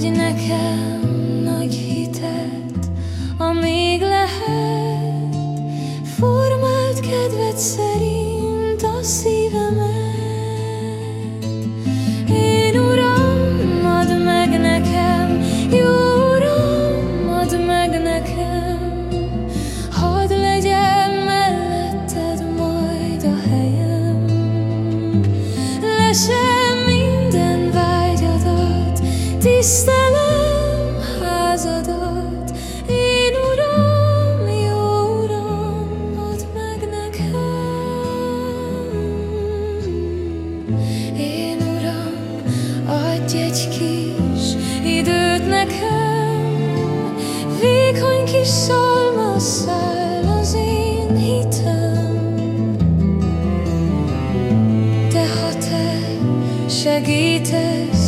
Adj nekem nagy hitet, amíg lehet. Formált kedved szerint a szívemet. Én Uram, add meg nekem, jó Uram, add meg nekem. Hadd legyen melletted majd a helyem. Lesel Tisztelem házadat, én Uram, jó Uram, meg nekem. Én Uram, adj egy kis időt nekem, vékony kis szalmasszál az én hitem. De ha te segítesz,